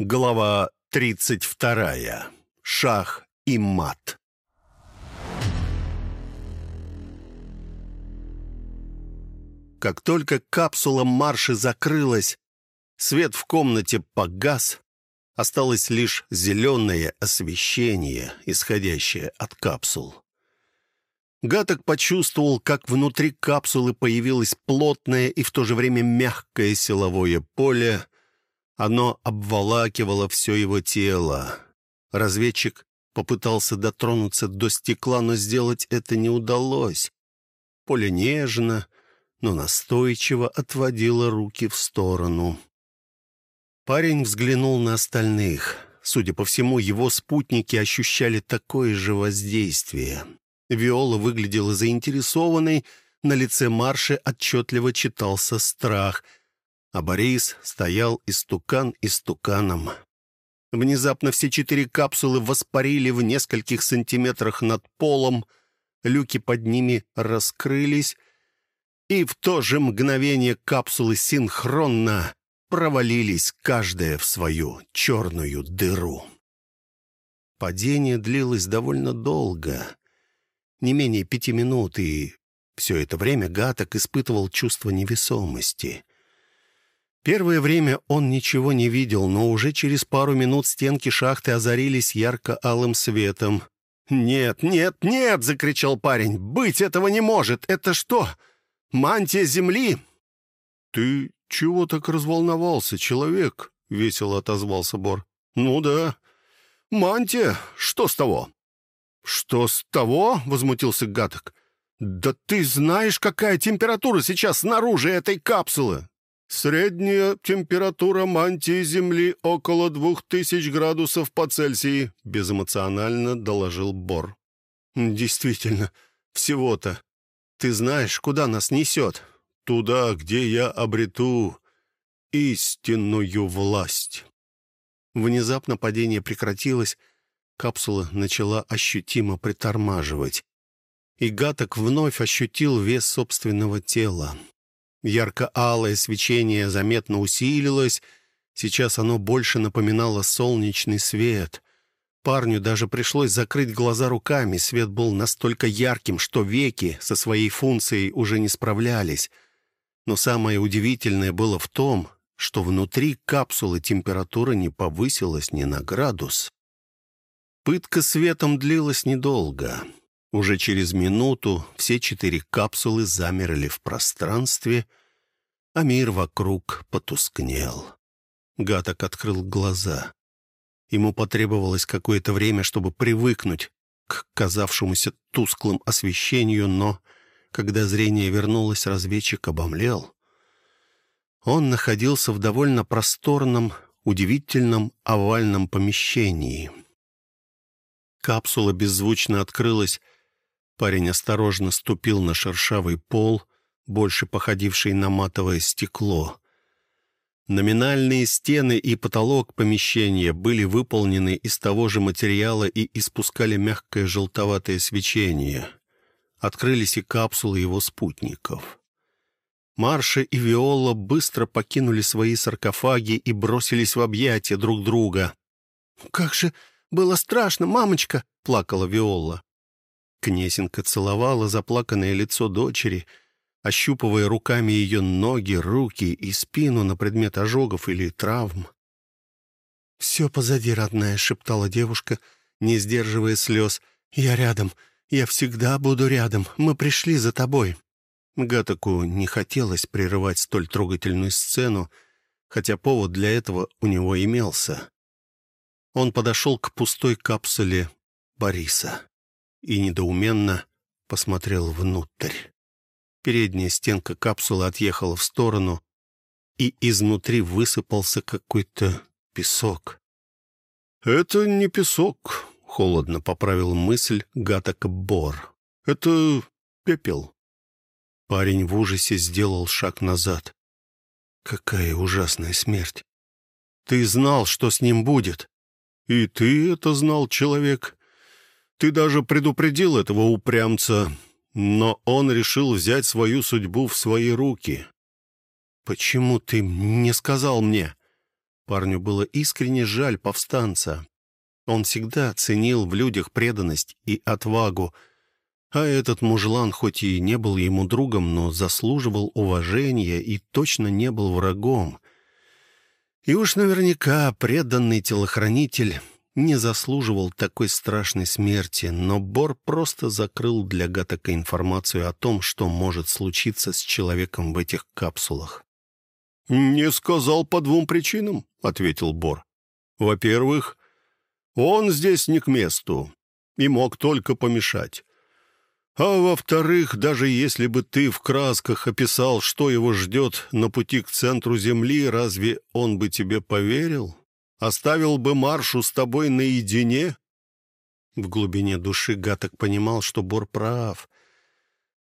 Глава 32. Шах и мат. Как только капсула марши закрылась, свет в комнате погас, осталось лишь зеленое освещение, исходящее от капсул. Гаток почувствовал, как внутри капсулы появилось плотное и в то же время мягкое силовое поле — оно обволакивало все его тело. Разведчик попытался дотронуться до стекла, но сделать это не удалось. Поле нежно, но настойчиво отводило руки в сторону. Парень взглянул на остальных. Судя по всему, его спутники ощущали такое же воздействие. Виола выглядела заинтересованной, на лице Марши отчетливо читался страх — а Борис стоял истукан истуканом. Внезапно все четыре капсулы воспарили в нескольких сантиметрах над полом, люки под ними раскрылись, и в то же мгновение капсулы синхронно провалились, каждая в свою черную дыру. Падение длилось довольно долго, не менее пяти минут, и все это время Гаток испытывал чувство невесомости. Первое время он ничего не видел, но уже через пару минут стенки шахты озарились ярко-алым светом. «Нет, нет, нет!» — закричал парень. «Быть этого не может! Это что, мантия земли?» «Ты чего так разволновался, человек?» — весело отозвался Бор. «Ну да. Мантия. Что с того?» «Что с того?» — возмутился Гаток. «Да ты знаешь, какая температура сейчас снаружи этой капсулы!» «Средняя температура мантии Земли около двух тысяч градусов по Цельсии», — безэмоционально доложил Бор. «Действительно, всего-то. Ты знаешь, куда нас несет? Туда, где я обрету истинную власть». Внезапно падение прекратилось, капсула начала ощутимо притормаживать. И Гаток вновь ощутил вес собственного тела. Ярко-алое свечение заметно усилилось. Сейчас оно больше напоминало солнечный свет. Парню даже пришлось закрыть глаза руками. Свет был настолько ярким, что веки со своей функцией уже не справлялись. Но самое удивительное было в том, что внутри капсулы температура не повысилась ни на градус. Пытка светом длилась недолго. Уже через минуту все четыре капсулы замерли в пространстве, а мир вокруг потускнел. Гаток открыл глаза. Ему потребовалось какое-то время, чтобы привыкнуть к казавшемуся тусклым освещению, но, когда зрение вернулось, разведчик обомлел. Он находился в довольно просторном, удивительном овальном помещении. Капсула беззвучно открылась, Парень осторожно ступил на шершавый пол, больше походивший на матовое стекло. Номинальные стены и потолок помещения были выполнены из того же материала и испускали мягкое желтоватое свечение. Открылись и капсулы его спутников. Марша и Виола быстро покинули свои саркофаги и бросились в объятия друг друга. «Как же было страшно, мамочка!» — плакала Виола. Кнесенко целовала заплаканное лицо дочери, ощупывая руками ее ноги, руки и спину на предмет ожогов или травм. «Все позади, родная», — шептала девушка, не сдерживая слез. «Я рядом. Я всегда буду рядом. Мы пришли за тобой». Гатаку не хотелось прерывать столь трогательную сцену, хотя повод для этого у него имелся. Он подошел к пустой капсуле Бориса и недоуменно посмотрел внутрь. Передняя стенка капсулы отъехала в сторону, и изнутри высыпался какой-то песок. «Это не песок», — холодно поправил мысль Гатака Бор. «Это пепел». Парень в ужасе сделал шаг назад. «Какая ужасная смерть! Ты знал, что с ним будет!» «И ты это знал, человек?» Ты даже предупредил этого упрямца, но он решил взять свою судьбу в свои руки. Почему ты не сказал мне? Парню было искренне жаль повстанца. Он всегда ценил в людях преданность и отвагу, а этот мужлан хоть и не был ему другом, но заслуживал уважения и точно не был врагом. И уж наверняка преданный телохранитель не заслуживал такой страшной смерти, но Бор просто закрыл для Гатака информацию о том, что может случиться с человеком в этих капсулах. «Не сказал по двум причинам», — ответил Бор. «Во-первых, он здесь не к месту и мог только помешать. А во-вторых, даже если бы ты в красках описал, что его ждет на пути к центру Земли, разве он бы тебе поверил? Оставил бы Маршу с тобой наедине?» В глубине души Гаток понимал, что Бор прав.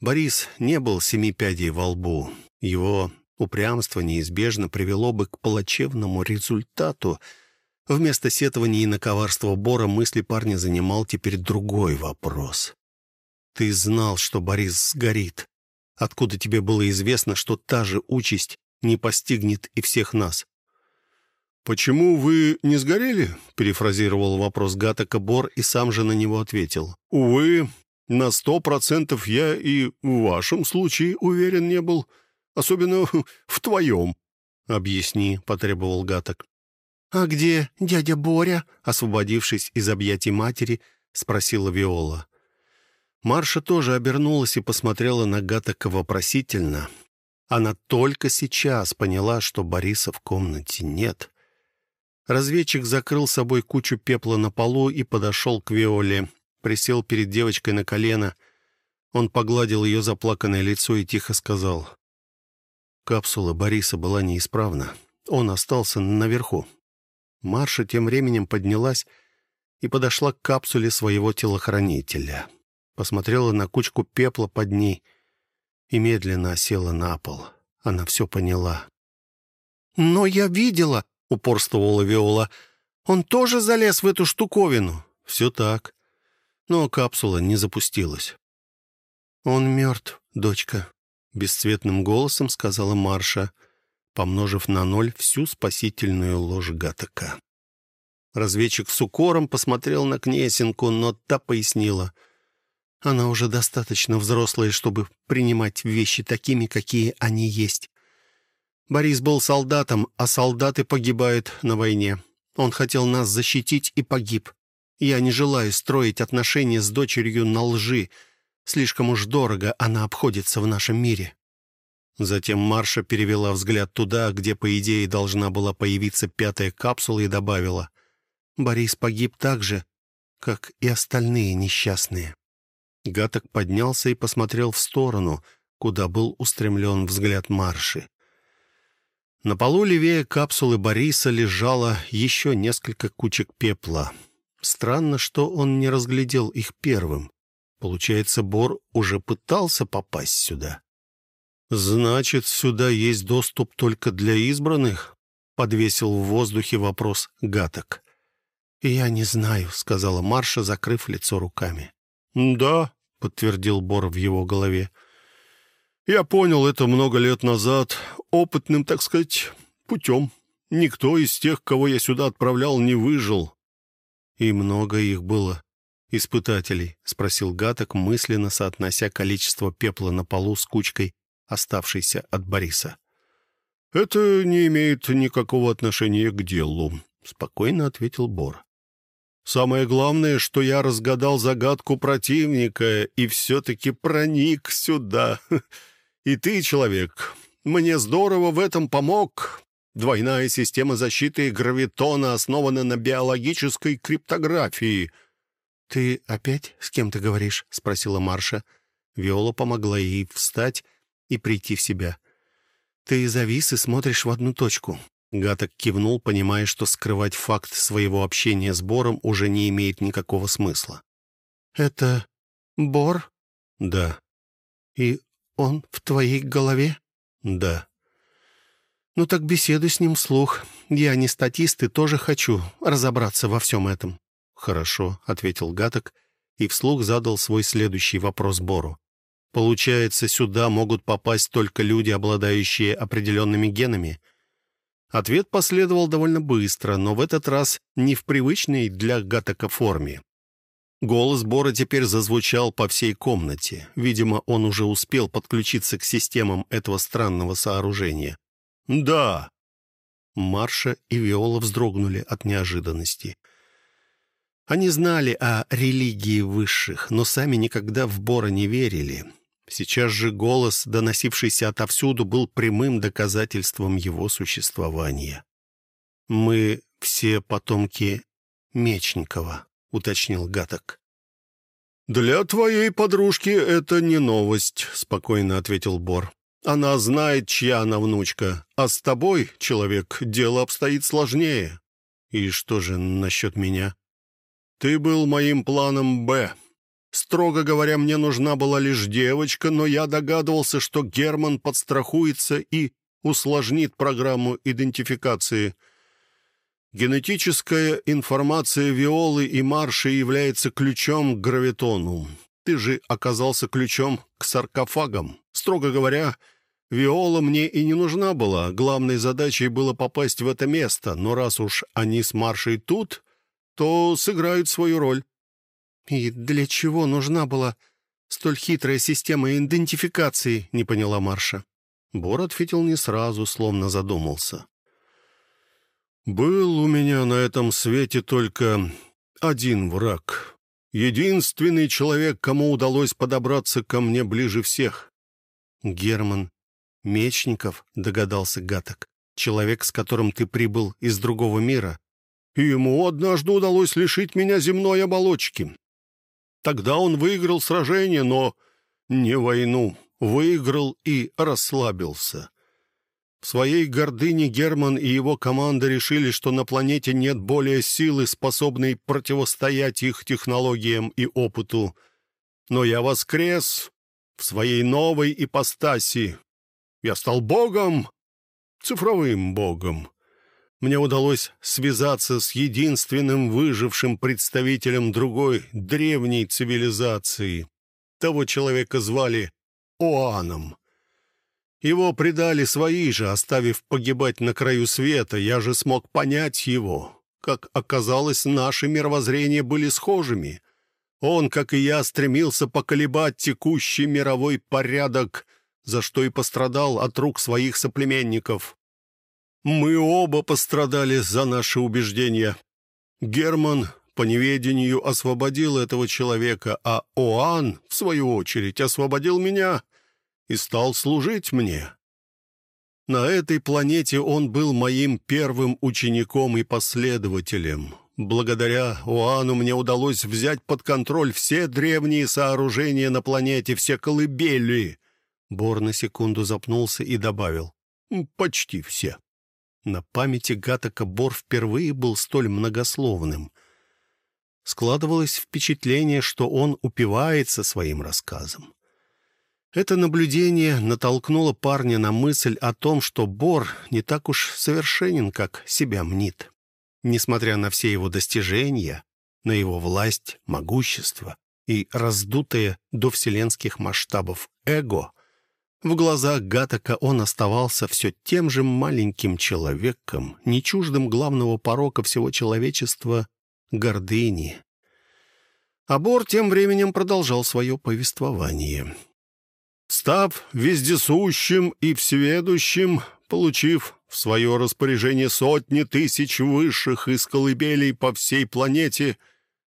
Борис не был семи пядей во лбу. Его упрямство неизбежно привело бы к плачевному результату. Вместо сетования на коварство Бора мысли парня занимал теперь другой вопрос. «Ты знал, что Борис сгорит. Откуда тебе было известно, что та же участь не постигнет и всех нас?» «Почему вы не сгорели?» — перефразировал вопрос Гатака Бор и сам же на него ответил. «Увы, на сто процентов я и в вашем случае уверен не был, особенно в твоем». «Объясни», — потребовал Гаток. «А где дядя Боря?» — освободившись из объятий матери, спросила Виола. Марша тоже обернулась и посмотрела на Гатака вопросительно. Она только сейчас поняла, что Бориса в комнате нет. Разведчик закрыл собой кучу пепла на полу и подошел к Виоле. Присел перед девочкой на колено. Он погладил ее заплаканное лицо и тихо сказал. Капсула Бориса была неисправна. Он остался наверху. Марша тем временем поднялась и подошла к капсуле своего телохранителя. Посмотрела на кучку пепла под ней и медленно осела на пол. Она все поняла. «Но я видела!» Упорствовала Виола. «Он тоже залез в эту штуковину?» «Все так. Но капсула не запустилась». «Он мертв, дочка», — бесцветным голосом сказала Марша, помножив на ноль всю спасительную ложь Гатака. Разведчик с укором посмотрел на Кнесинку, но та пояснила. «Она уже достаточно взрослая, чтобы принимать вещи такими, какие они есть. Борис был солдатом, а солдаты погибают на войне. Он хотел нас защитить и погиб. Я не желаю строить отношения с дочерью на лжи. Слишком уж дорого она обходится в нашем мире». Затем Марша перевела взгляд туда, где, по идее, должна была появиться пятая капсула, и добавила, «Борис погиб так же, как и остальные несчастные». Гаток поднялся и посмотрел в сторону, куда был устремлен взгляд Марши. На полу левее капсулы Бориса лежало еще несколько кучек пепла. Странно, что он не разглядел их первым. Получается, Бор уже пытался попасть сюда. «Значит, сюда есть доступ только для избранных?» — подвесил в воздухе вопрос Гаток. «Я не знаю», — сказала Марша, закрыв лицо руками. «Да», — подтвердил Бор в его голове. Я понял это много лет назад, опытным, так сказать, путем. Никто из тех, кого я сюда отправлял, не выжил. И много их было, испытателей, — спросил Гаток, мысленно соотнося количество пепла на полу с кучкой, оставшейся от Бориса. «Это не имеет никакого отношения к делу», — спокойно ответил Бор. «Самое главное, что я разгадал загадку противника и все-таки проник сюда. И ты, человек, мне здорово в этом помог. Двойная система защиты гравитона основана на биологической криптографии». «Ты опять с кем ты говоришь?» — спросила Марша. Виола помогла ей встать и прийти в себя. «Ты завис и смотришь в одну точку». Гаток кивнул, понимая, что скрывать факт своего общения с Бором уже не имеет никакого смысла. «Это Бор?» «Да». «И он в твоей голове?» «Да». «Ну так беседуй с ним вслух. Я не статист и тоже хочу разобраться во всем этом». «Хорошо», — ответил Гаток и вслух задал свой следующий вопрос Бору. «Получается, сюда могут попасть только люди, обладающие определенными генами?» Ответ последовал довольно быстро, но в этот раз не в привычной для Гатака форме. Голос Бора теперь зазвучал по всей комнате. Видимо, он уже успел подключиться к системам этого странного сооружения. «Да». Марша и Виола вздрогнули от неожиданности. Они знали о религии высших, но сами никогда в Бора не верили. Сейчас же голос, доносившийся отовсюду, был прямым доказательством его существования. «Мы все потомки Мечникова», — уточнил Гаток. «Для твоей подружки это не новость», — спокойно ответил Бор. «Она знает, чья она внучка, а с тобой, человек, дело обстоит сложнее». «И что же насчет меня?» «Ты был моим планом «Б», Строго говоря, мне нужна была лишь девочка, но я догадывался, что Герман подстрахуется и усложнит программу идентификации. Генетическая информация Виолы и Марши является ключом к гравитону. Ты же оказался ключом к саркофагам. Строго говоря, Виола мне и не нужна была. Главной задачей было попасть в это место, но раз уж они с Маршей тут, то сыграют свою роль. «И для чего нужна была столь хитрая система идентификации?» — не поняла Марша. Бор ответил не сразу, словно задумался. «Был у меня на этом свете только один враг. Единственный человек, кому удалось подобраться ко мне ближе всех». «Герман Мечников», — догадался Гаток. «Человек, с которым ты прибыл из другого мира». «Ему однажды удалось лишить меня земной оболочки. Тогда он выиграл сражение, но не войну. Выиграл и расслабился. В своей гордыне Герман и его команда решили, что на планете нет более силы, способной противостоять их технологиям и опыту. Но я воскрес в своей новой ипостаси. Я стал богом, цифровым богом мне удалось связаться с единственным выжившим представителем другой древней цивилизации. Того человека звали Оаном. Его предали свои же, оставив погибать на краю света. Я же смог понять его. Как оказалось, наши мировоззрения были схожими. Он, как и я, стремился поколебать текущий мировой порядок, за что и пострадал от рук своих соплеменников. Мы оба пострадали за наши убеждения. Герман по неведению освободил этого человека, а Оан, в свою очередь, освободил меня и стал служить мне. На этой планете он был моим первым учеником и последователем. Благодаря Оану мне удалось взять под контроль все древние сооружения на планете, все колыбели. Бор на секунду запнулся и добавил. «Почти все». На памяти Гатака Бор впервые был столь многословным. Складывалось впечатление, что он упивается своим рассказом. Это наблюдение натолкнуло парня на мысль о том, что Бор не так уж совершенен, как себя мнит. Несмотря на все его достижения, на его власть, могущество и раздутое до вселенских масштабов эго — в глазах Гатака он оставался все тем же маленьким человеком, не чуждым главного порока всего человечества — гордыни. Абор тем временем продолжал свое повествование. Став вездесущим и всеведущим, получив в свое распоряжение сотни тысяч высших из колыбелей по всей планете,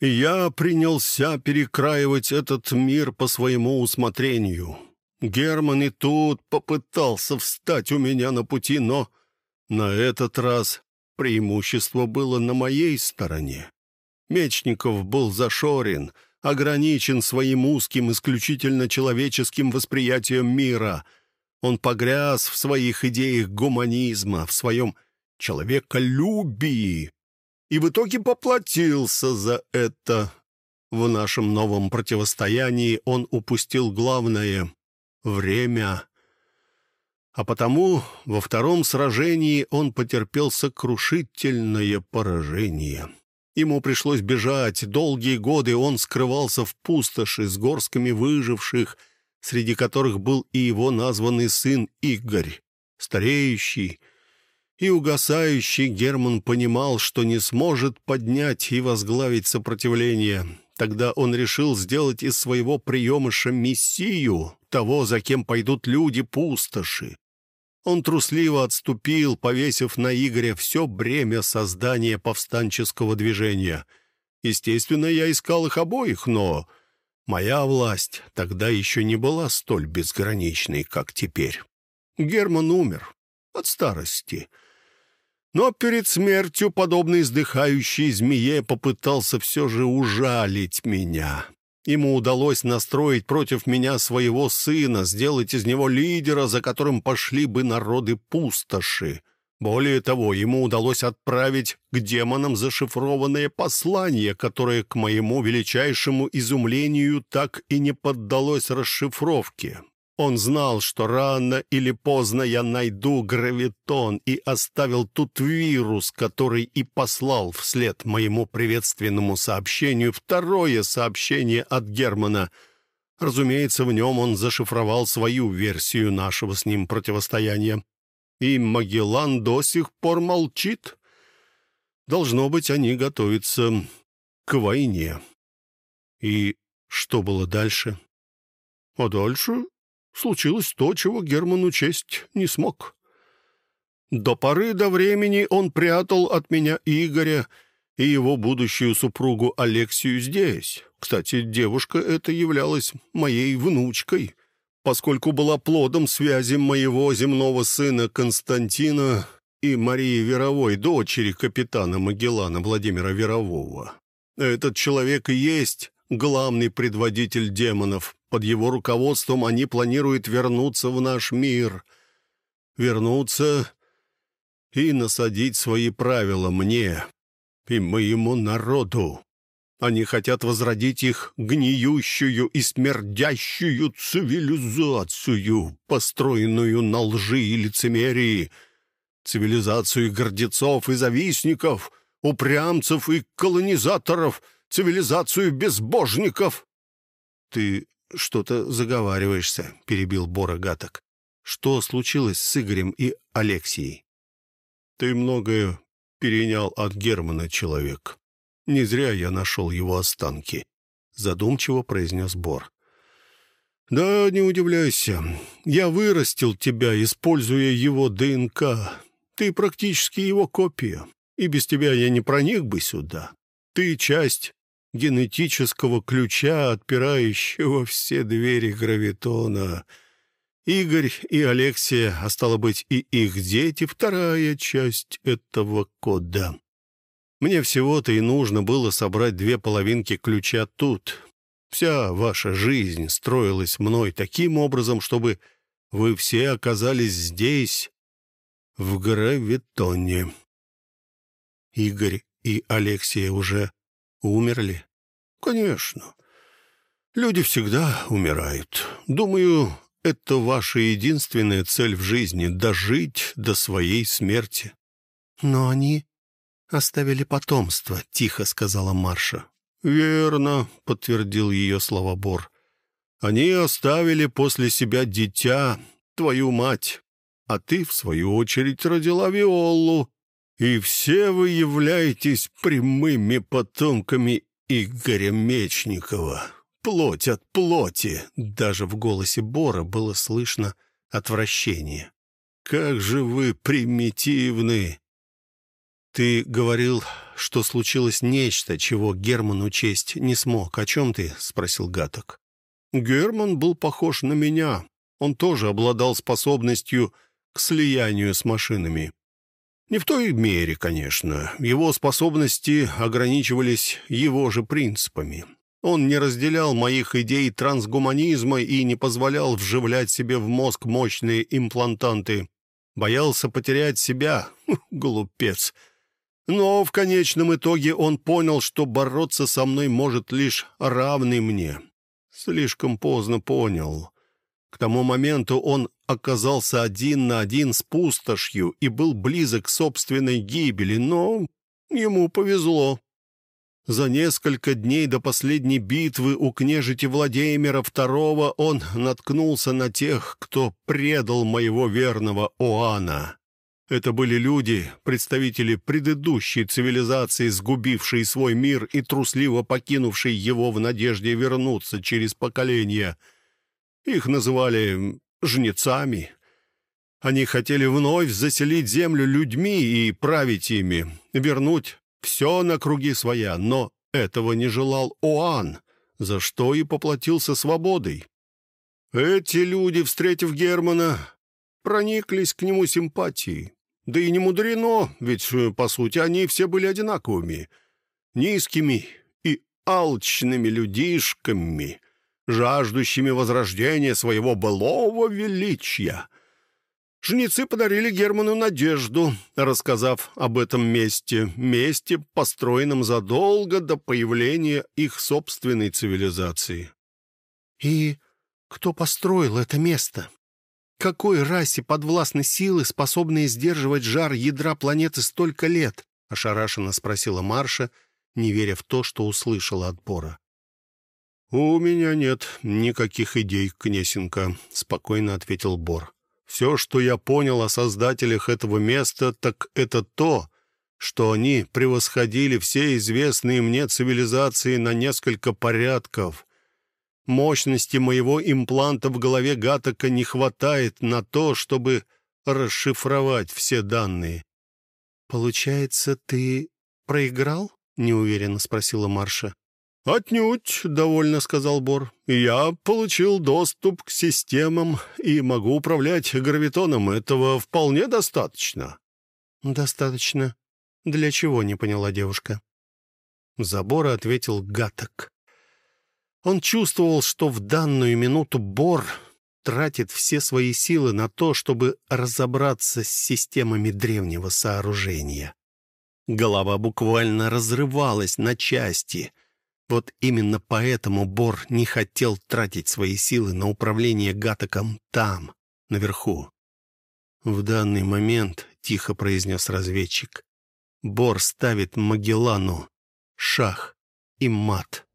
я принялся перекраивать этот мир по своему усмотрению — Герман и тут попытался встать у меня на пути, но на этот раз преимущество было на моей стороне. Мечников был зашорен, ограничен своим узким, исключительно человеческим восприятием мира. Он погряз в своих идеях гуманизма, в своем человеколюбии и в итоге поплатился за это. В нашем новом противостоянии он упустил главное время. А потому во втором сражении он потерпел сокрушительное поражение. Ему пришлось бежать. Долгие годы он скрывался в пустоши с горскими выживших, среди которых был и его названный сын Игорь, стареющий И угасающий Герман понимал, что не сможет поднять и возглавить сопротивление. Тогда он решил сделать из своего приемыша мессию, того, за кем пойдут люди-пустоши. Он трусливо отступил, повесив на Игоря все бремя создания повстанческого движения. Естественно, я искал их обоих, но моя власть тогда еще не была столь безграничной, как теперь. Герман умер от старости — но перед смертью, подобно издыхающей змее, попытался все же ужалить меня. Ему удалось настроить против меня своего сына, сделать из него лидера, за которым пошли бы народы пустоши. Более того, ему удалось отправить к демонам зашифрованное послание, которое, к моему величайшему изумлению, так и не поддалось расшифровке. Он знал, что рано или поздно я найду гравитон и оставил тут вирус, который и послал вслед моему приветственному сообщению второе сообщение от Германа. Разумеется, в нем он зашифровал свою версию нашего с ним противостояния. И Магеллан до сих пор молчит. Должно быть, они готовятся к войне. И что было дальше? А дальше случилось то, чего Герман учесть не смог. До поры до времени он прятал от меня Игоря и его будущую супругу Алексию здесь. Кстати, девушка эта являлась моей внучкой, поскольку была плодом связи моего земного сына Константина и Марии Веровой, дочери капитана Магеллана Владимира Верового. Этот человек и есть главный предводитель демонов, под его руководством они планируют вернуться в наш мир. Вернуться и насадить свои правила мне и моему народу. Они хотят возродить их гниющую и смердящую цивилизацию, построенную на лжи и лицемерии, цивилизацию гордецов и завистников, упрямцев и колонизаторов, цивилизацию безбожников. Ты что-то заговариваешься», — перебил Бора Гаток. «Что случилось с Игорем и Алексией?» «Ты многое перенял от Германа, человек. Не зря я нашел его останки», — задумчиво произнес Бор. «Да, не удивляйся. Я вырастил тебя, используя его ДНК. Ты практически его копия, и без тебя я не проник бы сюда. Ты часть генетического ключа, отпирающего все двери гравитона. Игорь и Алексия, а стало быть, и их дети — вторая часть этого кода. Мне всего-то и нужно было собрать две половинки ключа тут. Вся ваша жизнь строилась мной таким образом, чтобы вы все оказались здесь, в гравитоне. Игорь и Алексия уже умерли? Конечно. Люди всегда умирают. Думаю, это ваша единственная цель в жизни — дожить до своей смерти. Но они оставили потомство, — тихо сказала Марша. Верно, — подтвердил ее слова Бор. Они оставили после себя дитя, твою мать, а ты, в свою очередь, родила Виолу, и все вы являетесь прямыми потомками Игоря Мечникова. Плоть от плоти. Даже в голосе Бора было слышно отвращение. Как же вы примитивны! Ты говорил, что случилось нечто, чего Герман учесть не смог. О чем ты? — спросил Гаток. Герман был похож на меня. Он тоже обладал способностью к слиянию с машинами. Не в той мере, конечно. Его способности ограничивались его же принципами. Он не разделял моих идей трансгуманизма и не позволял вживлять себе в мозг мощные имплантанты. Боялся потерять себя, глупец. Но в конечном итоге он понял, что бороться со мной может лишь равный мне. Слишком поздно понял. К тому моменту он оказался один на один с пустошью и был близок к собственной гибели, но ему повезло. За несколько дней до последней битвы у княжити Владимира II он наткнулся на тех, кто предал моего верного Оана. Это были люди, представители предыдущей цивилизации, сгубившие свой мир и трусливо покинувшие его в надежде вернуться через поколения. Их называли «жнецами». Они хотели вновь заселить землю людьми и править ими, вернуть все на круги своя, но этого не желал Оан, за что и поплатился свободой. Эти люди, встретив Германа, прониклись к нему симпатией. Да и не мудрено, ведь, э, по сути, они все были одинаковыми. Низкими и алчными людишками, жаждущими возрождения своего былого величия. Жнецы подарили Герману надежду, рассказав об этом месте, месте, построенном задолго до появления их собственной цивилизации. «И кто построил это место?» Какой расе подвластны силы, способные сдерживать жар ядра планеты столько лет? Ошарашенно спросила Марша, не веря в то, что услышала от Бора. «У меня нет никаких идей, Кнесенко», — спокойно ответил Бор. «Все, что я понял о создателях этого места, так это то, что они превосходили все известные мне цивилизации на несколько порядков, Мощности моего импланта в голове Гатака не хватает на то, чтобы расшифровать все данные. «Получается, ты проиграл?» — неуверенно спросила Марша. «Отнюдь», — довольно сказал Бор. «Я получил доступ к системам и могу управлять гравитоном. Этого вполне достаточно». «Достаточно. Для чего?» — не поняла девушка. Забора ответил Гаток. Он чувствовал, что в данную минуту Бор тратит все свои силы на то, чтобы разобраться с системами древнего сооружения. Голова буквально разрывалась на части. Вот именно поэтому Бор не хотел тратить свои силы на управление Гатоком там, наверху. «В данный момент», — тихо произнес разведчик, — «Бор ставит Магеллану шах и мат».